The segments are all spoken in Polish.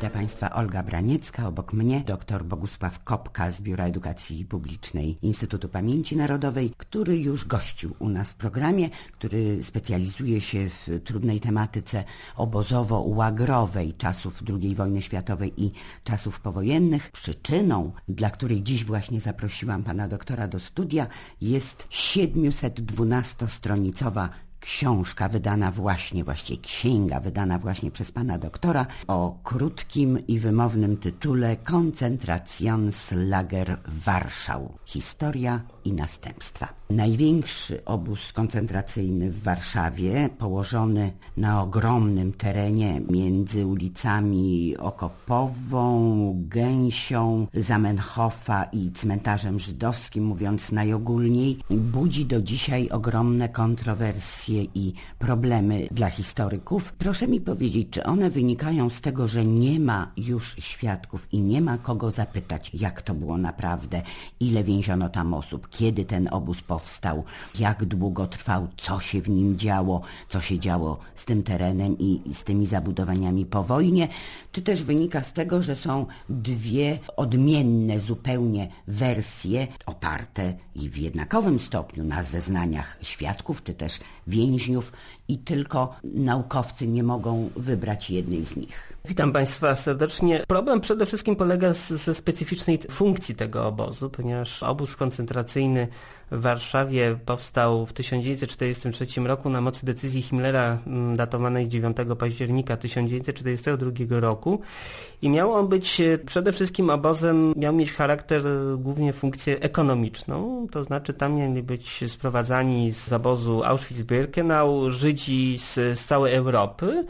Witam Państwa Olga Braniecka, obok mnie dr Bogusław Kopka z Biura Edukacji Publicznej Instytutu Pamięci Narodowej, który już gościł u nas w programie, który specjalizuje się w trudnej tematyce obozowo-łagrowej czasów II wojny światowej i czasów powojennych. Przyczyną, dla której dziś właśnie zaprosiłam pana doktora do studia, jest 712-stronicowa książka wydana właśnie, właściwie księga wydana właśnie przez pana doktora o krótkim i wymownym tytule Koncentrationslager Warszał. Historia i następstwa. Największy obóz koncentracyjny w Warszawie, położony na ogromnym terenie między ulicami Okopową, Gęsią, Zamenhofa i cmentarzem żydowskim, mówiąc najogólniej, budzi do dzisiaj ogromne kontrowersje i problemy dla historyków. Proszę mi powiedzieć, czy one wynikają z tego, że nie ma już świadków i nie ma kogo zapytać, jak to było naprawdę, ile więziono tam osób, kiedy ten obóz powstał, jak długo trwał, co się w nim działo, co się działo z tym terenem i z tymi zabudowaniami po wojnie, czy też wynika z tego, że są dwie odmienne zupełnie wersje oparte i w jednakowym stopniu na zeznaniach świadków, czy też więźniów i tylko naukowcy nie mogą wybrać jednej z nich. Witam Państwa serdecznie. Problem przede wszystkim polega ze specyficznej funkcji tego obozu, ponieważ obóz koncentracyjny w Warszawie powstał w 1943 roku na mocy decyzji Himmlera mm, datowanej 9 października 1942 roku. I miał on być e, przede wszystkim obozem, miał mieć charakter e, głównie funkcję ekonomiczną, to znaczy tam mieli być sprowadzani z obozu Auschwitz-Birkenau Żydzi z, z całej Europy,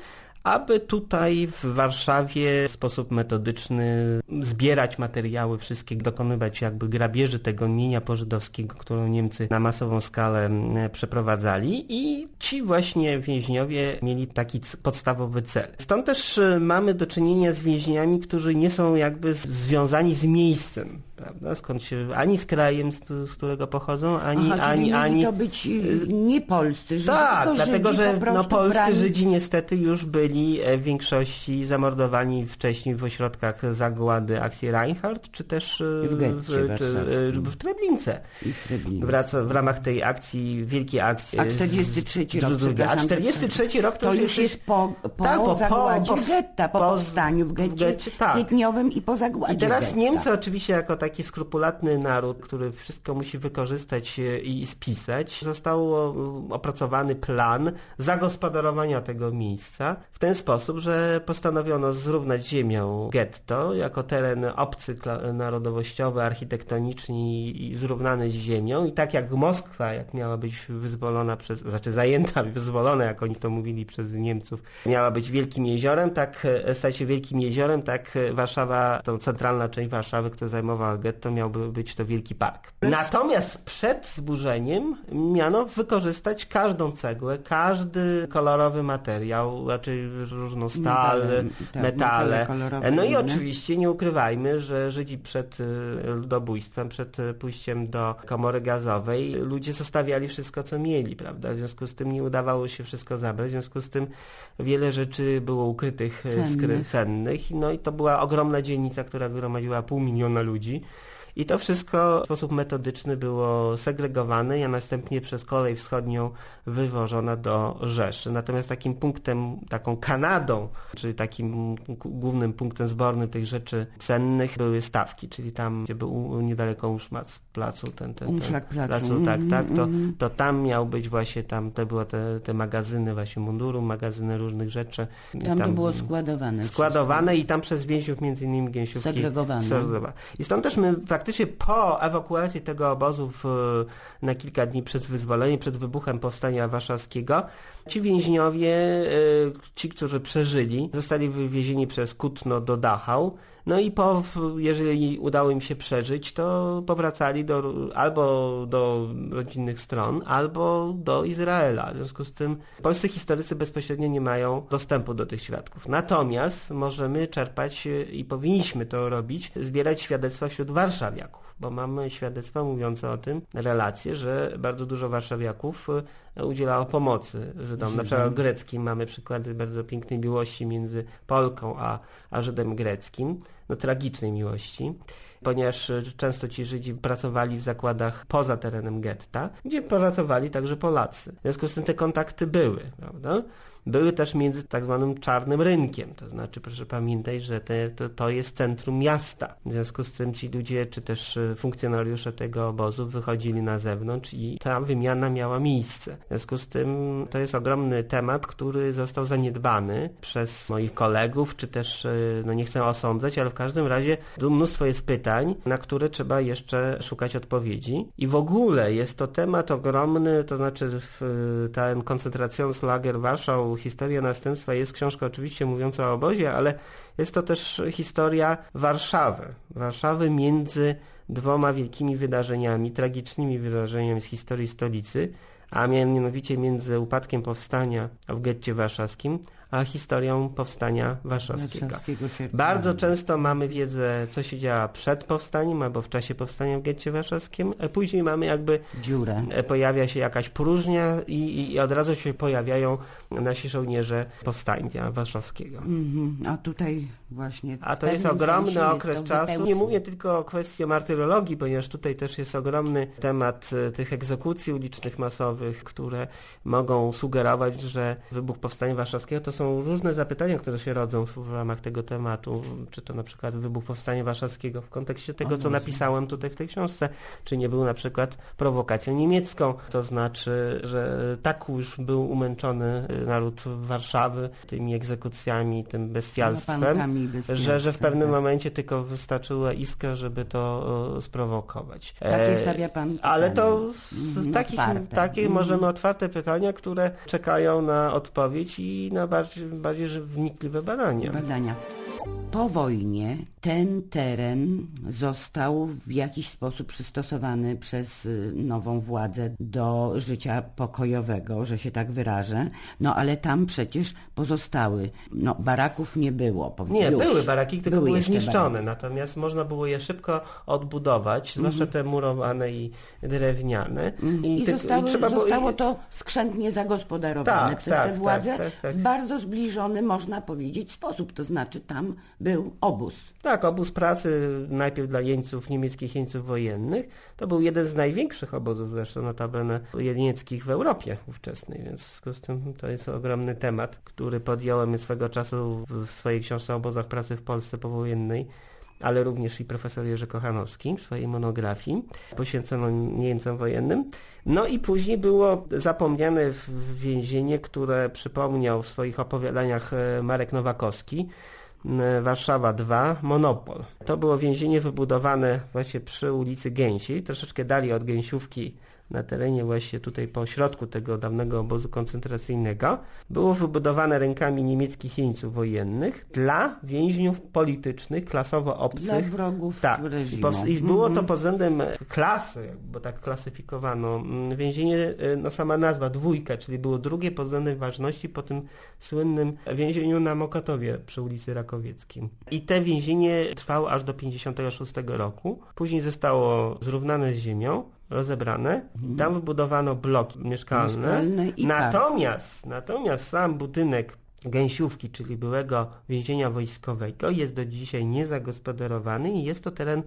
aby tutaj w Warszawie w sposób metodyczny zbierać materiały wszystkie, dokonywać jakby grabieży tego mienia pożydowskiego, którą Niemcy na masową skalę przeprowadzali i ci właśnie więźniowie mieli taki podstawowy cel. Stąd też e, mamy do czynienia z więźniami, którzy nie są jakby związani z miejscem prawda? Skąd się, ani z krajem, z, z którego pochodzą, ani... Aha, ani, ani to być y, nie polscy Żydzi, Tak, dlatego, że po no, polscy brani... Żydzi niestety już byli e, w większości zamordowani wcześniej w ośrodkach zagłady akcji Reinhardt, czy też e, w, w, czy, w Treblince. Treblince. W, w ramach tej akcji, wielkiej akcji. A 43 rok, A 43 rok to, to już jest, po, po, tak, po zagładzie po, getta, po, po powstaniu w getcie, w getcie tak. kwietniowym i po zagładzie I teraz getta. Niemcy oczywiście jako taki skrupulatny naród, który wszystko musi wykorzystać i spisać, został opracowany plan zagospodarowania tego miejsca w ten sposób, że postanowiono zrównać ziemią getto jako teren obcy narodowościowy, architektoniczny i zrównany z ziemią. I tak jak Moskwa, jak miała być wyzwolona przez, znaczy zajęta, wyzwolona, jak oni to mówili przez Niemców, miała być wielkim jeziorem, tak stać się wielkim jeziorem, tak Warszawa, tą centralna część Warszawy, która zajmowała getto, miałby być to wielki park. Natomiast przed zburzeniem miano wykorzystać każdą cegłę, każdy kolorowy materiał, raczej różną stal, metale, tak, metale. metale no i oczywiście nie ukrywajmy, że Żydzi przed y, ludobójstwem, przed pójściem do komory gazowej, ludzie zostawiali wszystko, co mieli, prawda? W związku z tym nie udawało się wszystko zabrać, w związku z tym wiele rzeczy było ukrytych, y, cennych. cennych. No i to była ogromna dzielnica, która gromadziła pół miliona ludzi. I to wszystko w sposób metodyczny było segregowane, a następnie przez kolej wschodnią wywożone do Rzeszy. Natomiast takim punktem, taką Kanadą, czyli takim głównym punktem zbornym tych rzeczy cennych były stawki, czyli tam, gdzie był niedaleko Umszmac placu, ten, ten, Umszlak placu. placu tak, tak, to, to tam miał być właśnie, tam te były te, te magazyny właśnie munduru, magazyny różnych rzeczy. Tam, tam to było składowane. Składowane wszystko. i tam przez więźniów między innymi gęsiówki. Segregowane. I stąd też my faktycznie po ewakuacji tego obozu w, na kilka dni przed wyzwoleniem, przed wybuchem powstania warszawskiego, ci więźniowie, ci, którzy przeżyli, zostali wywiezieni przez Kutno do Dachau, No i po, jeżeli udało im się przeżyć, to powracali do, albo do rodzinnych stron, albo do Izraela. W związku z tym polscy historycy bezpośrednio nie mają dostępu do tych świadków. Natomiast możemy czerpać i powinniśmy to robić, zbierać świadectwa wśród warszawiaków, bo mamy świadectwa mówiące o tym, relacje, że bardzo dużo warszawiaków e, udzielało pomocy Żydom. Na przykład greckim mamy przykłady bardzo pięknej miłości między Polką a, a Żydem greckim, no tragicznej miłości ponieważ e, często ci Żydzi pracowali w zakładach poza terenem getta, gdzie pracowali także Polacy. W związku z tym te kontakty były, prawda? Były też między tak zwanym czarnym rynkiem. To znaczy, proszę pamiętać, że te, to, to jest centrum miasta. W związku z tym ci ludzie, czy też e, funkcjonariusze tego obozu wychodzili na zewnątrz i ta wymiana miała miejsce. W związku z tym to jest ogromny temat, który został zaniedbany przez moich kolegów, czy też, e, no nie chcę osądzać, ale w każdym razie mnóstwo jest pytań, na które trzeba jeszcze szukać odpowiedzi. I w ogóle jest to temat ogromny, to znaczy ten Koncentracjonslager Warszał Historia Następstwa jest książka oczywiście mówiąca o obozie, ale jest to też historia Warszawy. Warszawy między dwoma wielkimi wydarzeniami, tragicznymi wydarzeniami z historii stolicy, a mianowicie między upadkiem powstania w getcie warszawskim, a historią powstania warszawskiego. Bardzo często mamy wiedzę, co się działo przed powstaniem albo w czasie powstania w getcie warszawskim, a później mamy jakby dziurę. E, pojawia się jakaś próżnia i, i od razu się pojawiają nasi żołnierze powstańca warszawskiego. Mm -hmm. A tutaj właśnie... A to jest ogromny okres czasu. Nie mówię tylko o kwestii martyrologii, ponieważ tutaj też jest ogromny temat e, tych egzekucji ulicznych masowych, które mogą sugerować, że wybuch powstania warszawskiego to są różne zapytania, które się rodzą w, ramach tego tematu. Czy to na przykład wybuch powstania warszawskiego w kontekście tego, co napisałem tutaj w tej książce, czy nie był na przykład prowokacją niemiecką. To znaczy, że tak już był umęczony y, naród Warszawy tymi egzekucjami, tym bestialstwem, że, że w pewnym tak. momencie tylko wystarczyła iskra, żeby to sprowokować. Takie e, stawia pan Ale to mm, takich, takie mm. możemy otwarte pytania, które czekają na odpowiedź i na bardziej bardziej, wnikliwe badania. Badania. Po wojnie ten teren został w jakiś sposób przystosowany przez y, nową władzę do życia pokojowego, że się tak wyrażę. No ale tam przecież pozostały, no baraków nie było. Nie, już. były baraki, tylko były, były zniszczone, baraki. natomiast można było je szybko odbudować, mm -hmm. zwłaszcza te murowane i drewniane. Mm. I, I, ty, zostały, i trzeba zostało to skrzętnie zagospodarowane tak, przez tak, te władze tak, tak, tak, w bardzo zbliżony, można powiedzieć, sposób. To znaczy tam był obóz. Tak, obóz pracy najpierw dla jeńców, niemieckich jeńców wojennych. To był jeden z największych obozów zresztą notabene jenieckich w Europie ówczesnej, więc w związku z tym to jest ogromny temat, który podjąłem swego czasu w swojej książce o obozach pracy w Polsce powojennej ale również i profesor Jerzy Kochanowski w swojej monografii poświęconej Niemcom wojennym. No i później było zapomniane więzienie, które przypomniał w swoich opowiadaniach e, Marek Nowakowski, Warszawa 2, Monopol. To było więzienie wybudowane właśnie przy ulicy Gęsi, troszeczkę dalej od Gęsiówki na terenie właśnie tutaj po środku tego dawnego obozu koncentracyjnego, było wybudowane rękami niemieckich jeńców wojennych dla więźniów politycznych, klasowo obcych. Dla wrogów tak. reżimu. I było to mhm. pod względem klasy, bo tak klasyfikowano. Mm, więzienie, y, no sama nazwa, dwójka, czyli było drugie pod względem ważności po tym słynnym więzieniu na Mokotowie przy ulicy Rakowieckim. I te więzienie trwało aż do 56 roku. Później zostało zrównane z ziemią rozebrane. Mhm. Tam wybudowano bloki mieszkalne. mieszkalne natomiast, natomiast sam budynek gęsiówki, czyli byłego więzienia wojskowego jest do dzisiaj niezagospodarowany i jest to teren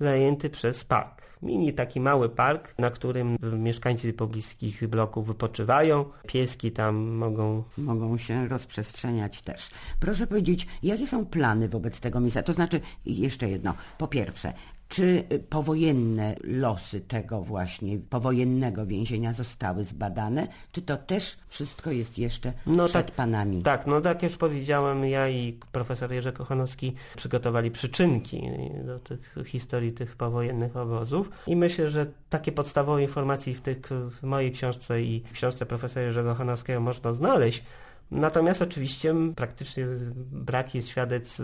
zajęty przez park. Mini taki mały park, na którym mieszkańcy pobliskich bloków wypoczywają. Pieski tam mogą... Mogą się rozprzestrzeniać też. Proszę powiedzieć, jakie są plany wobec tego miejsca? To znaczy, jeszcze jedno. Po pierwsze, czy powojenne losy tego właśnie powojennego więzienia zostały zbadane? Czy to też wszystko jest jeszcze no przed tak, panami? Tak, no tak jak już powiedziałem, ja i profesor Jerzy Kochanowski przygotowali przyczynki do tych historii tych powojennych obozów i myślę, że takie podstawowe informacje w, tych, w mojej książce i w książce profesora Jerzego Kochanowskiego można znaleźć. Natomiast oczywiście praktycznie brak jest świadectw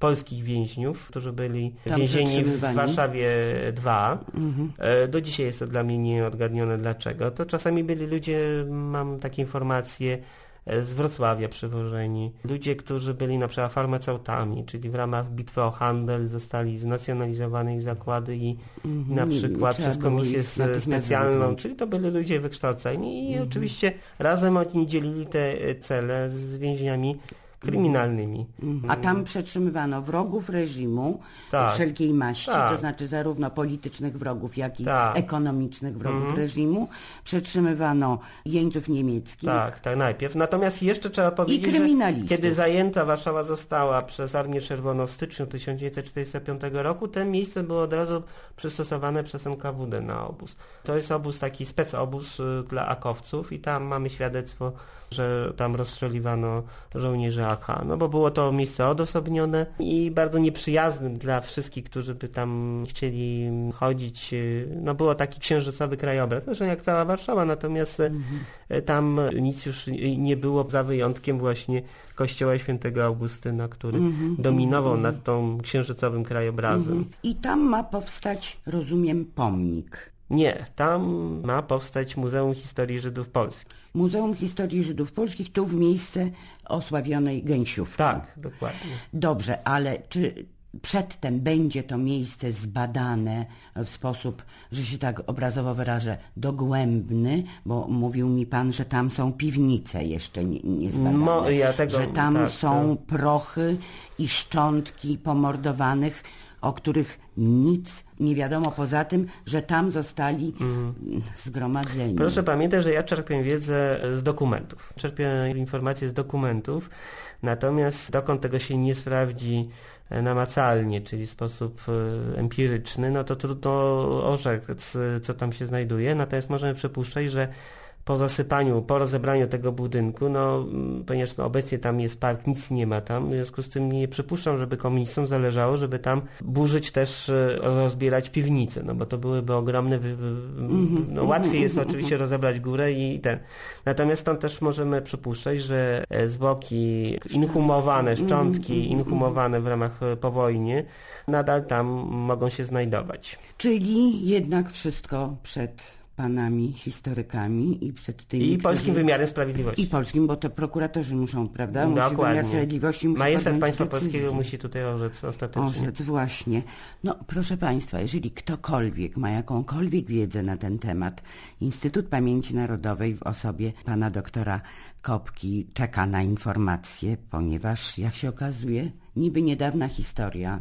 polskich więźniów, którzy byli Tam więzieni w. Warszawie 2. Mhm. E, Do dzisiaj jest to dla mnie nieodgadnione dlaczego. To czasami byli ludzie, mam takie informacje, e, z Wrocławia przywożeni. Ludzie, którzy byli na przykład farmaceutami, czyli w ramach bitwy o handel zostali znacjonalizowane ich zakłady i Mhm. na przykład trzeba przez komisję specjalną, czyli to byli ludzie wykształceni i Mhm. oczywiście razem oni dzielili te e, cele z więźniami kryminalnymi. A tam przetrzymywano wrogów reżimu Tak. wszelkiej maści, Tak. to znaczy zarówno politycznych wrogów, jak i Tak. ekonomicznych wrogów Mhm. reżimu. Przetrzymywano jeńców niemieckich. Tak, tak, najpierw. Natomiast jeszcze trzeba powiedzieć, że kiedy zajęta Warszawa została przez Armię Czerwoną w styczniu 1945 roku, to miejsce było od razu przystosowane przez NKWD na obóz. To jest obóz, taki specobóz y, dla akowców i tam mamy świadectwo, że tam rozstrzeliwano żołnierzy AK, no bo było to miejsce odosobnione i bardzo nieprzyjaznym dla wszystkich, którzy by tam chcieli chodzić. No było taki księżycowy krajobraz, zresztą jak cała Warszawa, natomiast E, Tam nic już nie było, za wyjątkiem właśnie kościoła świętego Augustyna, który dominował nad tą księżycowym krajobrazem. I tam ma powstać, rozumiem, pomnik. Nie, tam ma powstać Muzeum Historii Żydów Polskich. Muzeum Historii Żydów Polskich tu w miejsce osławionej Gęsiówki. Tak, dokładnie. Dobrze, ale czy przedtem będzie to miejsce zbadane w sposób, że się tak obrazowo wyrażę, dogłębny, bo mówił mi pan, że tam są piwnice jeszcze nie, nie zbadane, Mo- ja tego- że tam tak, są prochy i szczątki pomordowanych, o których nic nie wiadomo poza tym, że tam zostali zgromadzeni. Mm. Proszę pamiętać, że ja czerpię wiedzę z dokumentów. Czerpię informacje z dokumentów, natomiast dokąd tego się nie sprawdzi e, namacalnie, czyli w sposób e, empiryczny, no to trudno orzec, e, co tam się znajduje. Natomiast możemy przypuszczać, że po zasypaniu, po rozebraniu tego budynku, no mm, ponieważ no, obecnie tam jest park, nic nie ma tam, w związku z tym nie przypuszczam, żeby komunistom zależało, żeby tam burzyć też, e, rozbierać piwnice, no bo to byłyby ogromne, wy, wy, no łatwiej jest oczywiście rozebrać górę i ten. Natomiast stąd też możemy przypuszczać, że e, zwłoki inhumowane, szczątki inhumowane w ramach e, po wojnie nadal tam mogą się znajdować. Czyli jednak wszystko przed panami historykami i przed tymi, I polskim którzy... wymiarem sprawiedliwości. I polskim, bo to prokuratorzy muszą, prawda? Musi Dokładnie. wymiar sprawiedliwości musi Majestat państwa decyzję. polskiego musi tutaj orzec ostatecznie. Orzec, właśnie. No, proszę Państwa, jeżeli ktokolwiek ma jakąkolwiek wiedzę na ten temat, Instytut Pamięci Narodowej w osobie pana doktora Kopki czeka na informacje, ponieważ, jak się okazuje, niby niedawna historia,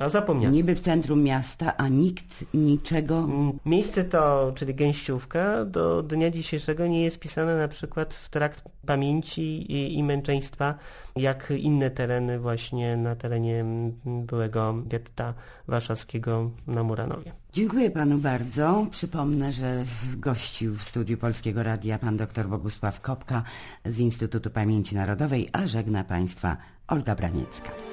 A zapomniałem. niby w centrum miasta, a nikt niczego... Miejsce to, czyli gęściówka, do dnia dzisiejszego nie jest pisane na przykład w trakt pamięci i, i męczeństwa, jak inne tereny właśnie na terenie byłego getta warszawskiego na Muranowie. Dziękuję panu bardzo. Przypomnę, że gościł w studiu Polskiego Radia pan dr Bogusław Kopka z Instytutu Pamięci Narodowej, a żegna państwa Olga Braniecka.